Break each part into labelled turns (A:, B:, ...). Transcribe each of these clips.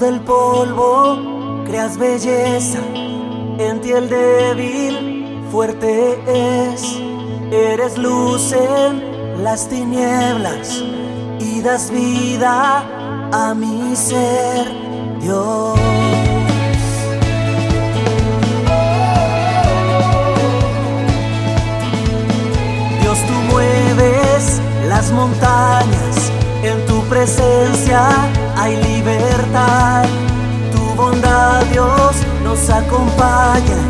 A: Del polvo creas belleza, en ti el débil fuerte es. Eres luz en las tinieblas y das vida a mi ser, Dios. Dios, tú mueves las montañas, en tu presencia hay libertad. Tu bondad, Dios, nos acompaña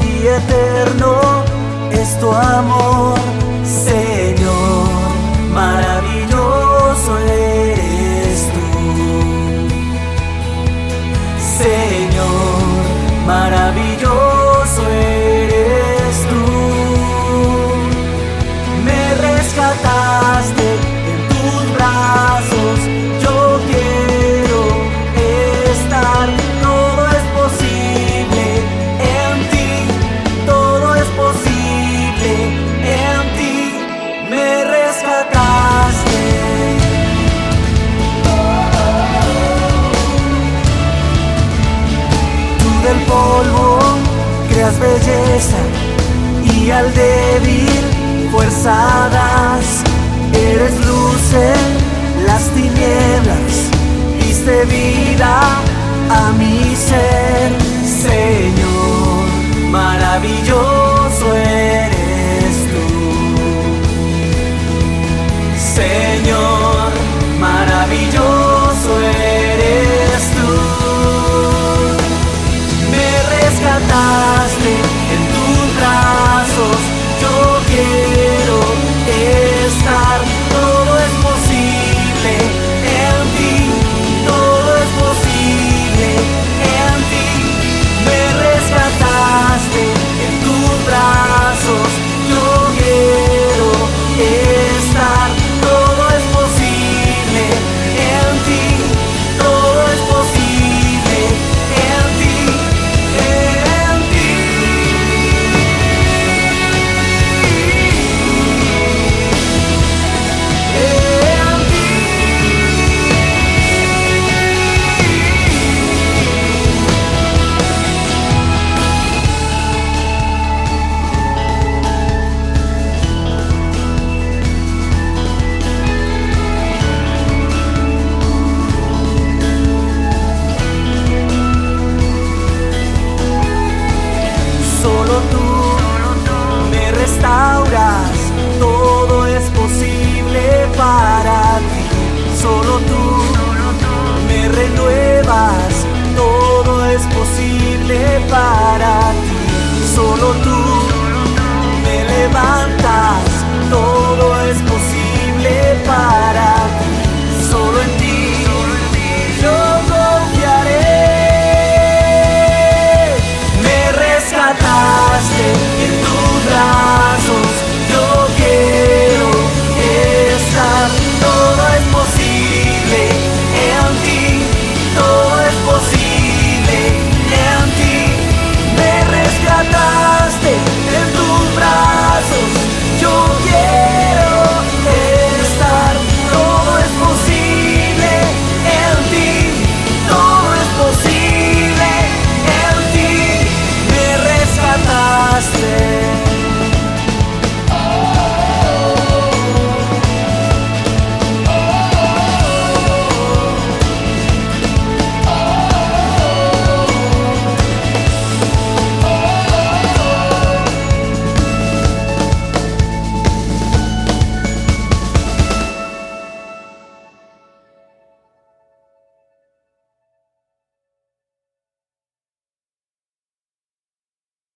A: y eterno es tu amor, Señor. Maravilloso del polvo creas belleza y al débil fuerza. Eres luz en las tinieblas, diste vida a mi ser, Solo tú me restauras, todo es posible para